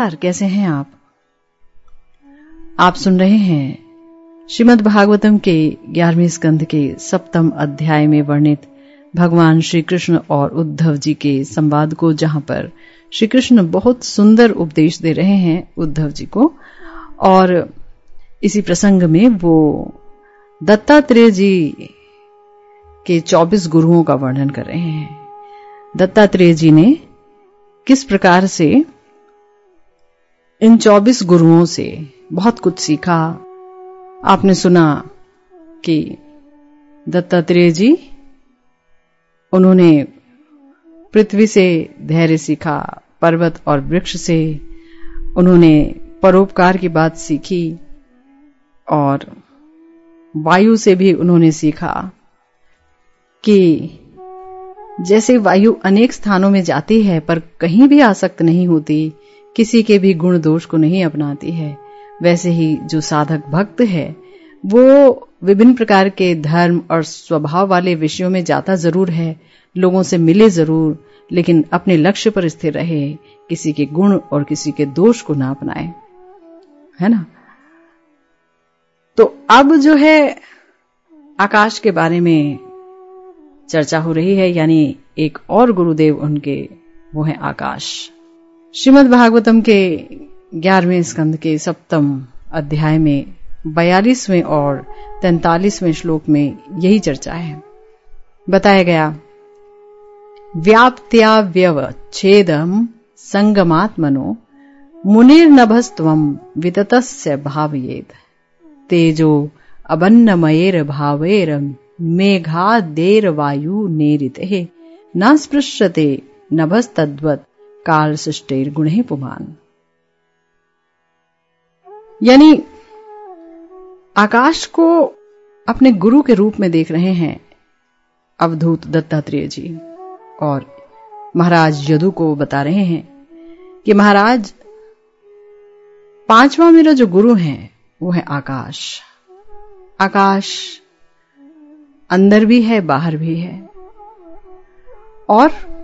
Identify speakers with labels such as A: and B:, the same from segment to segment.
A: कैसे हैं आप? आप सुन रहे हैं श्रीमद् भागवतम के ग्यारहवें स्कंध के सप्तम अध्याय में वर्णित भगवान श्री कृष्ण और उद्धव जी के संवाद को, जहाँ पर श्री कृष्ण बहुत सुंदर उपदेश दे रहे हैं उद्धव जी को। और इसी प्रसंग में वो दत्तात्रेय जी के 24 गुरुओं का वर्णन कर रहे हैं। दत्तात्रेय जी ने किस प्रकार से इन 24 गुरुओं से बहुत कुछ सीखा। आपने सुना कि दत्तात्रेय जी, उन्होंने पृथ्वी से धैर्य सीखा, पर्वत और वृक्ष से। उन्होंने परोपकार की बात सीखी और वायु से भी उन्होंने सीखा कि जैसे वायु अनेक स्थानों में जाती है, पर कहीं भी आसक्त नहीं होती किसी के भी गुण दोष को नहीं अपनाती है। वैसे ही जो साधक भक्त है, वो विभिन्न प्रकार के धर्म और स्वभाव वाले विषयों में जाता ज़रूर है, लोगों से मिले ज़रूर, लेकिन अपने लक्ष्य पर स्थिर रहे, किसी के गुण और किसी के दोष को ना अपनाए। है ना? तो अब जो है, आकाश के बारे में चर्चा हो रही है, यानी एक और गुरुदेव उनके, वो है आकाश। श्रीमद् भागवतम के ग्यारहवें स्कंद के सप्तम अध्याय में, बयालीसवें और तैतालीसवें श्लोक में यही चर्चा है। बताया गया व्याप्त्या व्यवच्छेदम संगमात्मनो मुनिर्नभस्त्वम विततस्य भावयेद तेजो अबन्नमयेर भावेर मेघादेर वायु नेरिते न स्पृश्यते नभस्तद्वत काल सृष्टेर गुणे पुमान। यानी, आकाश को अपने गुरु के रूप में देख रहे हैं, अवधूत दत्तात्रेय जी। और महाराज यदु को बता रहे हैं कि महाराज, पांचवा मेरा जो गुरु है, वो है आकाश। आकाश अंदर भी है, बाहर भी है। और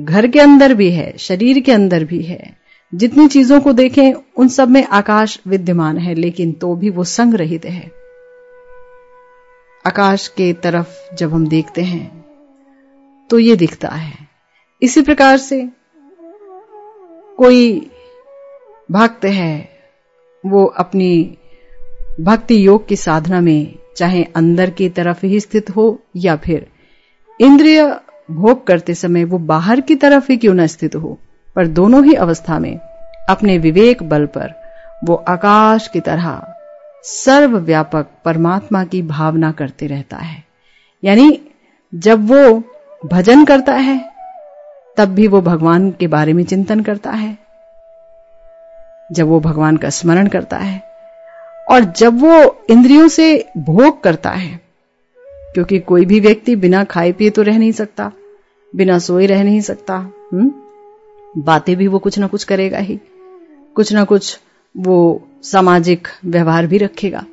A: घर के अंदर भी है, शरीर के अंदर भी है। जितनी चीज़ों को देखें, उन सब में आकाश विद्यमान है, लेकिन तो भी वो संग रहित है। आकाश के तरफ़ जब हम देखते हैं तो ये दिखता है। इसी प्रकार से कोई भक्त है, वो अपनी भक्ति योग की साधना में चाहे अंदर की तरफ़ ही स्थित हो या फिर इंद्रिय भोग करते समय वो बाहर की तरफ़ ही क्यों न स्थित हो? पर दोनों ही अवस्था में, अपने विवेक बल पर, वो आकाश की तरह सर्वव्यापक परमात्मा की भावना करते रहता है। यानी, जब वो भजन करता है, तब भी वो भगवान के बारे में चिंतन करता है। जब वो भगवान का स्मरण करता है, और जब वो इंद्रियों से भोग करता है क्योंकि कोई भी व्यक्ति बिना खाए पिए तो रह नहीं सकता, बिना सोए रह नहीं सकता हम्म? बातें भी वो कुछ ना कुछ करेगा ही। कुछ ना कुछ वो सामाजिक व्यवहार भी रखेगा।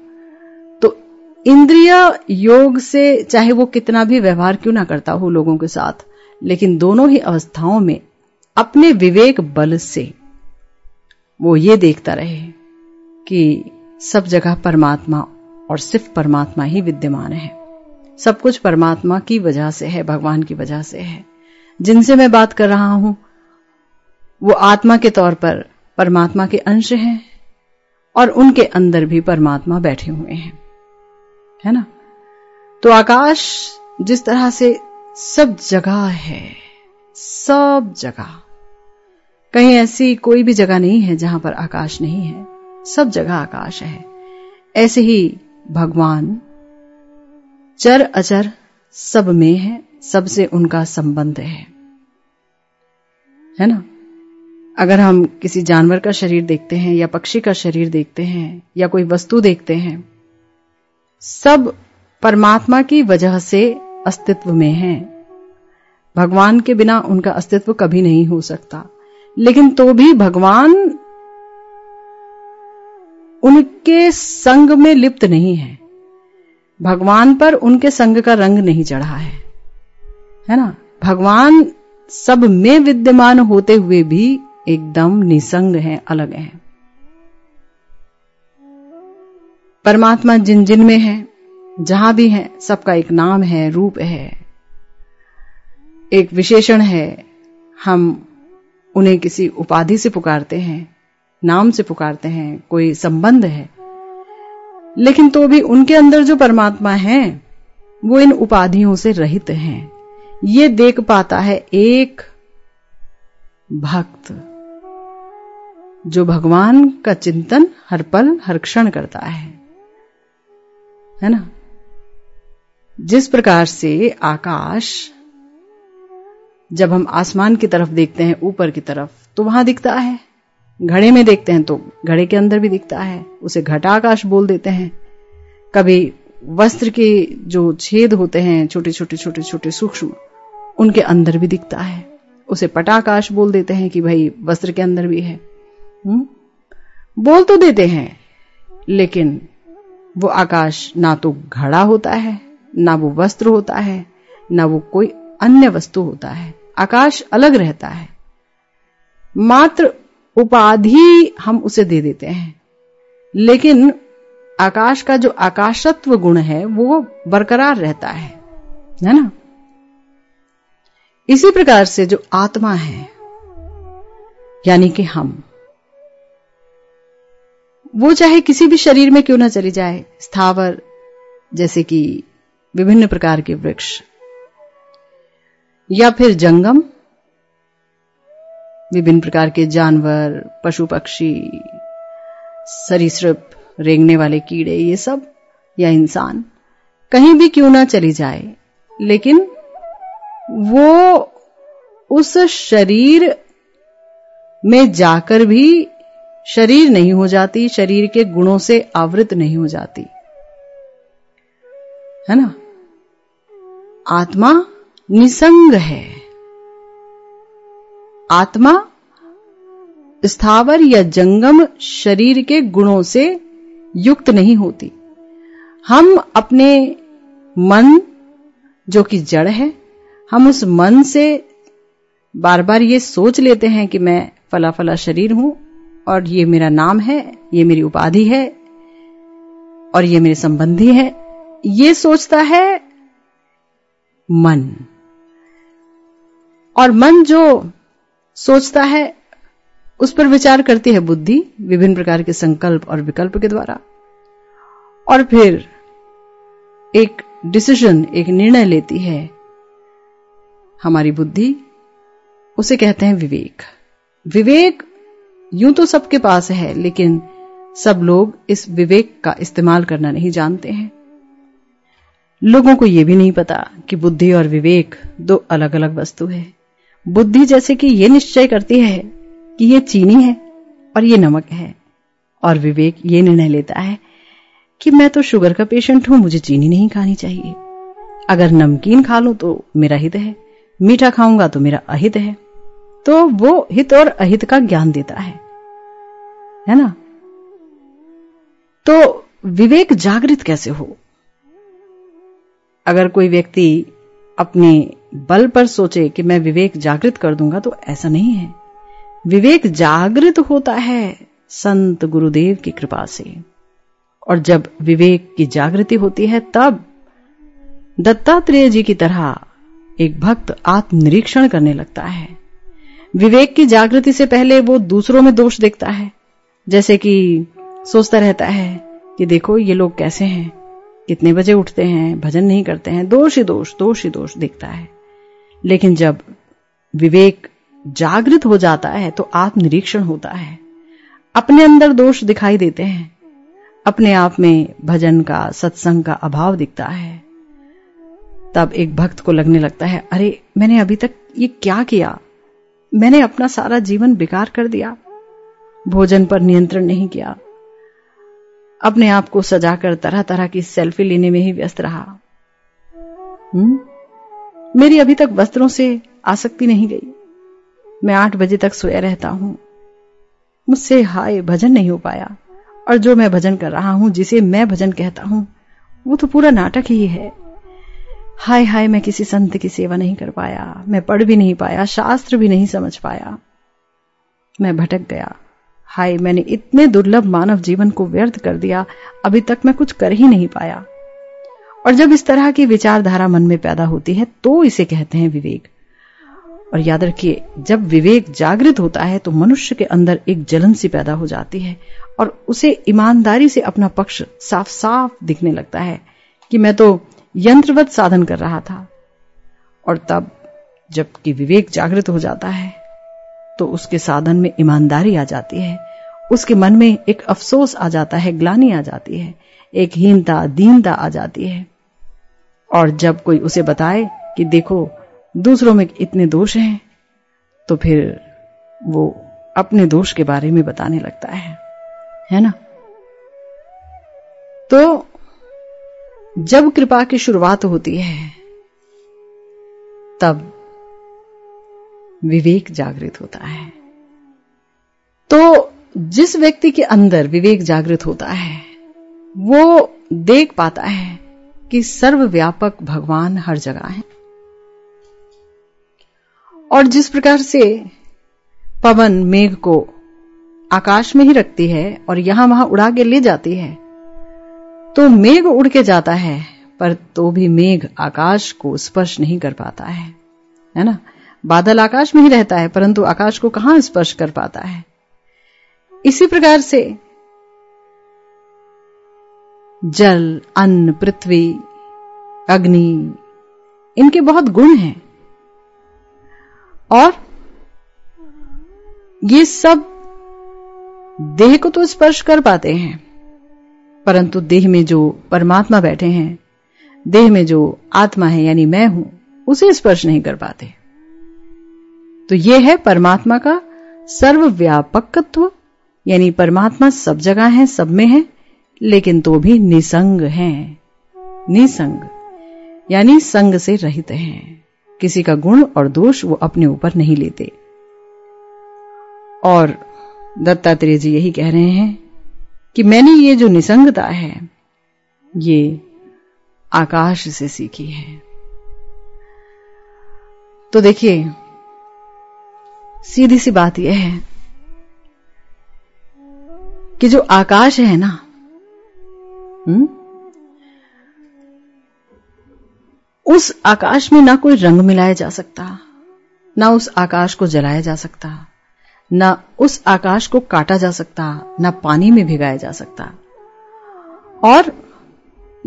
A: तो इंद्रिय योग से चाहे वो कितना भी व्यवहार क्यों ना करता हो लोगों के साथ, लेकिन दोनों ही अवस्थाओं में अपने विवेक बल से वो ये देखता रहे कि सब जगह परमात्मा और सिर्फ़ परमात्मा ही विद्यमान है। सब कुछ परमात्मा की वजह से है, भगवान की वजह से है। जिनसे मैं बात कर रहा हूँ, वो आत्मा के तौर पर परमात्मा के अंश हैं और उनके अंदर भी परमात्मा बैठे हुए हैं। है ना? तो आकाश जिस तरह से सब जगह है, सब जगह। कहीं ऐसी कोई भी जगह नहीं है जहाँ पर आकाश नहीं है। सब जगह आकाश है। ऐसे ही भगवान चर अचर सब में है, सबसे उनका संबंध है। है ना? अगर हम किसी जानवर का शरीर देखते हैं या पक्षी का शरीर देखते हैं या कोई वस्तु देखते हैं, सब परमात्मा की वजह से अस्तित्व में है। भगवान के बिना उनका अस्तित्व कभी नहीं हो सकता। लेकिन तो भी भगवान उनके संग में लिप्त नहीं है। भगवान पर उनके संग का रंग नहीं चढ़ा है। है ना? भगवान सब में विद्यमान होते हुए भी एकदम निसंग हैं, अलग हैं। परमात्मा जिन जिन में है, जहाँ भी है, सबका एक नाम है, रूप है। एक विशेषण है, हम उन्हें किसी उपाधि से पुकारते हैं, नाम से पुकारते हैं, कोई संबंध है। लेकिन तो भी उनके अंदर जो परमात्मा है, वो इन उपाधियों से रहित हैं। ये देख पाता है एक भक्त जो भगवान का चिंतन हर पल, हर क्षण करता है। है ना? जिस प्रकार से आकाश, जब हम आसमान की तरफ़ देखते हैं, ऊपर की तरफ़ तो वहाँ दिखता है। घड़े में देखते हैं तो घड़े के अंदर भी दिखता है, उसे घटाकाश बोल देते हैं कभी वस्त्र के जो छेद होते हैं, छोटे छोटे छोटे छोटे सूक्ष्म, उनके अंदर भी दिखता है उसे पटाकाश बोल देते हैं कि भाई वस्त्र के अंदर भी है हुँ? हम्म? बोल तो देते हैं, लेकिन वो आकाश ना तो घड़ा होता है, ना वो वस्त्र होता है, ना वो कोई अन्य वस्तु होता है आकाश अलग रहता है मात्र उपाधि हम उसे दे देते हैं। लेकिन आकाश का जो आकाशत्व गुण है, वो बरकरार रहता है है ना? इसी प्रकार से जो आत्मा है, यानी कि हम, वो चाहे किसी भी शरीर में क्यों ना चली जाए, स्थावर, जैसे कि विभिन्न प्रकार के वृक्ष, या फिर जंगम विभिन्न प्रकार के जानवर, पशु पक्षी, सरीसृप, रेंगने वाले कीड़े, ये सब, या इंसान, कहीं भी क्यों ना चली जाए, लेकिन वो उस शरीर में जाकर भी शरीर नहीं हो जाती, शरीर के गुणों से आवृत नहीं हो जाती। है ना? आत्मा निसंग है। आत्मा, स्थावर या जंगम शरीर के गुणों से युक्त नहीं होती। हम अपने मन, जो कि जड़ है, हम उस मन से बार बार ये सोच लेते हैं कि मैं फला फला शरीर हूँ, और ये मेरा नाम है, ये मेरी उपाधि है, और ये मेरे संबंधी है। ये सोचता है मन। और मन जो सोचता है, उस पर विचार करती है बुद्धि विभिन्न प्रकार के संकल्प और विकल्प के द्वारा। और फिर एक डिसीज़न एक निर्णय लेती है। हमारी बुद्धि, उसे कहते हैं विवेक। विवेक यूँ तो सबके पास है, लेकिन सब लोग इस विवेक का इस्तेमाल करना नहीं जानते हैं। लोगों को यह भी नहीं पता कि बुद्धि और विवेक दो अलग अलग वस्तु है। बुद्धि जैसे कि यह निश्चय करती है कि यह चीनी है और ये नमक है। और विवेक ये निर्णय लेता है कि मैं तो शुगर का पेशेंट हूँ, मुझे चीनी नहीं खानी चाहिए। अगर नमकीन खा लूँ तो मेरा हित है, मीठा खाऊँगा तो मेरा अहित है। तो वो हित और अहित का ज्ञान देता है। है ना? तो विवेक जागृत कैसे हो? अगर कोई व्यक्ति अपने बल पर सोचे कि मैं विवेक जागृत कर दूँगा तो ऐसा नहीं है। विवेक जागृत होता है संत गुरुदेव की कृपा से। और जब विवेक की जागृति होती है, तब दत्तात्रेय जी की तरह एक भक्त आत्मनिरीक्षण करने लगता है। विवेक की जागृति से पहले वो दूसरों में दोष देखता है। जैसे कि सोचता रहता है कि देखो, ये लोग कैसे हैं? कितने बजे उठते हैं, भजन नहीं करते हैं, दोष ही दोष दोष ही दोष दिखता है। लेकिन जब विवेक जागृत हो जाता है तो आत्मनिरीक्षण होता है। अपने अंदर दोष दिखाई देते हैं। अपने आप में भजन का, सत्संग का अभाव दिखता है। तब एक भक्त को लगने लगता है, अरे, मैंने अभी तक ये क्या किया? मैंने अपना सारा जीवन बेकार कर दिया। भोजन पर नियंत्रण नहीं किया। अपने आप को सजाकर तरह तरह की सेल्फी लेने में ही व्यस्त रहा। हुँ? मेरी अभी तक वस्त्रों से आसक्ति नहीं गई। मैं आठ बजे तक सोया रहता हूँ। मुझसे हाय भजन नहीं हो पाया। और जो मैं भजन कर रहा हूँ, जिसे मैं भजन कहता हूँ, वो तो पूरा नाटक ही है। हाय हाय, मैं किसी संत की सेवा नहीं कर पाया। मैं पढ़ भी नहीं पाया, शास्त्र भी नहीं समझ पाया। मैं भटक गया। हाय, मैंने इतने दुर्लभ मानव जीवन को व्यर्थ कर दिया, अभी तक मैं कुछ कर ही नहीं पाया। और जब इस तरह की विचारधारा मन में पैदा होती है तो इसे कहते हैं विवेक। और याद रखिए, जब विवेक जागृत होता है तो मनुष्य के अंदर एक जलन सी पैदा हो जाती है, और उसे ईमानदारी से अपना पक्ष साफ़ साफ़ दिखने लगता है कि मैं तो यंत्रवत साधन कर रहा था। और तब, जबकि विवेक जागृत हो जाता है तो उसके साधन में ईमानदारी आ जाती है। उसके मन में एक अफसोस आ जाता है, ग्लानी आ जाती है, एक हीनता, दीनता आ जाती है। और जब कोई उसे बताए कि देखो, दूसरों में इतने दोष हैं तो फिर वो अपने दोष के बारे में बताने लगता है। है ना? तो जब कृपा की शुरुआत होती है, तब विवेक जागृत होता है। तो जिस व्यक्ति के अंदर विवेक जागृत होता है, वो देख पाता है कि सर्वव्यापक भगवान हर जगह है। और जिस प्रकार से पवन मेघ को आकाश में ही रखती है और यहाँ वहाँ उड़ा के ले जाती है तो मेघ उड़ के जाता है, पर तो भी मेघ आकाश को स्पर्श नहीं कर पाता है। है ना? बादल आकाश में ही रहता है, परंतु आकाश को कहाँ स्पर्श कर पाता है? इसी प्रकार से जल, अन्न, पृथ्वी, अग्नि, इनके बहुत गुण हैं। और ये सब देह को तो स्पर्श कर पाते हैं, परंतु देह में जो परमात्मा बैठे हैं, देह में जो आत्मा है, यानी मैं हूँ, उसे स्पर्श नहीं कर पाते। तो यह है परमात्मा का सर्वव्यापकत्व, यानी परमात्मा सब जगह है, सब में है, लेकिन तो भी निसंग है। निसंग, यानी संग से रहित हैं। किसी का गुण और दोष वो अपने ऊपर नहीं लेते। और दत्तात्रेय जी यही कह रहे हैं कि मैंने ये जो निसंगता है, ये आकाश से सीखी है। तो देखिए सीधी सी बात यह है कि जो आकाश है ना हुँ? उस आकाश में ना कोई रंग मिलाया जा सकता, ना उस आकाश को जलाया जा सकता, ना उस आकाश को काटा जा सकता, ना पानी में भिगाया जा सकता और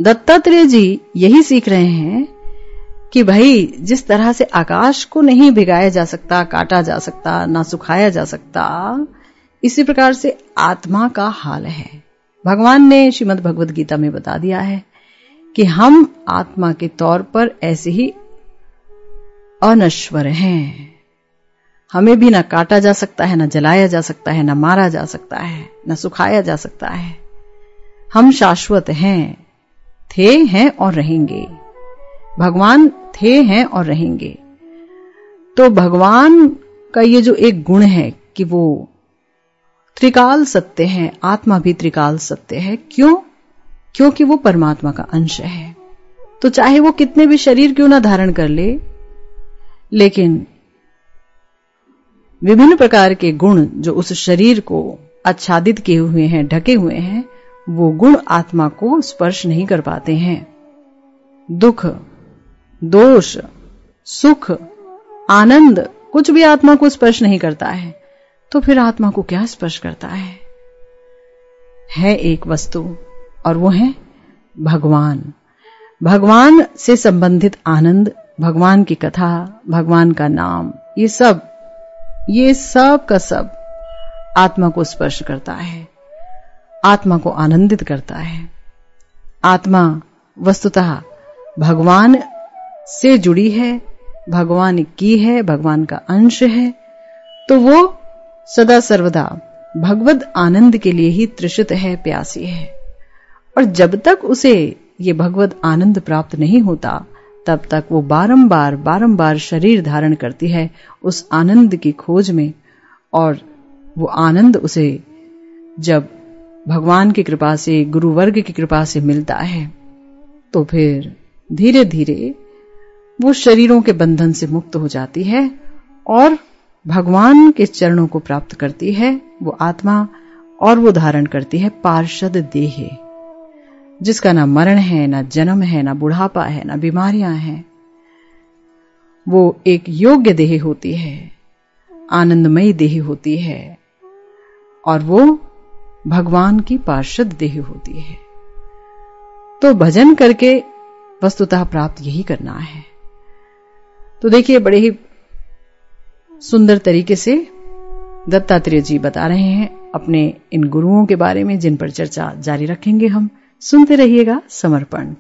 A: दत्तात्रेय जी यही सीख रहे हैं कि भाई, जिस तरह से आकाश को नहीं भिगाया जा सकता, काटा जा सकता, ना सुखाया जा सकता, इसी प्रकार से आत्मा का हाल है। भगवान ने श्रीमद भगवद गीता में बता दिया है कि हम आत्मा के तौर पर ऐसे ही अनश्वर हैं। हमें भी ना काटा जा सकता है, ना जलाया जा सकता है, ना मारा जा सकता है, ना सुखाया जा सकता है। हम शाश्वत हैं, थे हैं और रहेंगे। भगवान थे हैं और रहेंगे। तो भगवान का ये जो एक गुण है कि वो त्रिकाल सत्य है, आत्मा भी त्रिकाल सत्य है, क्यों? क्योंकि वो परमात्मा का अंश है। तो चाहे वो कितने भी शरीर क्यों ना धारण कर ले, लेकिन विभिन्न प्रकार के गुण जो उस शरीर को आच्छादित किए हुए हैं, ढके हुए हैं, वो गुण आत्मा को स्पर्श नहीं कर पाते हैं। दुख दोष, सुख, आनंद, कुछ भी आत्मा को स्पर्श नहीं करता है तो फिर आत्मा को क्या स्पर्श करता है? है एक वस्तु, और वो है भगवान। भगवान से संबंधित आनंद, भगवान की कथा, भगवान का नाम, ये सब ये सब का सब आत्मा को स्पर्श करता है। आत्मा को आनंदित करता है। आत्मा वस्तुतः भगवान से जुड़ी है, भगवान की है, भगवान का अंश है तो वो सदा सर्वदा भगवत आनंद के लिए ही त्रिषित है, प्यासी है। और जब तक उसे ये भगवत आनंद प्राप्त नहीं होता, तब तक वो बारंबार बारंबार शरीर धारण करती है उस आनंद की खोज में, और वो आनंद उसे जब भगवान की कृपा से गुरु वर्ग की कृपा से मिलता है तो फिर धीरे धीरे वो शरीरों के बंधन से मुक्त हो जाती है और भगवान के चरणों को प्राप्त करती है, वो आत्मा, और वो धारण करती है पार्षद देह, जिसका ना मरण है, ना जन्म है, ना बुढ़ापा है, ना बीमारियाँ हैं। वो एक योग्य देह होती है, आनंदमयी देह होती है, और वो भगवान की पार्षद देह होती है। तो भजन करके वस्तुतः प्राप्त यही करना है। तो देखिए, बड़े ही सुंदर तरीके से दत्तात्रेय जी बता रहे हैं अपने इन गुरुओं के बारे में, जिन पर चर्चा जारी रखेंगे हम। सुनते रहिएगा समर्पण।